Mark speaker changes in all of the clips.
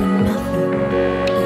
Speaker 1: nothing.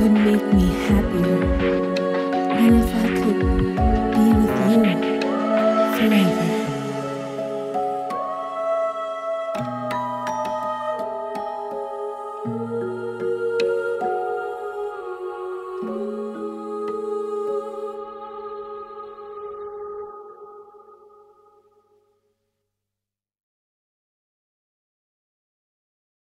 Speaker 1: would make me happier than if I could be with you forever.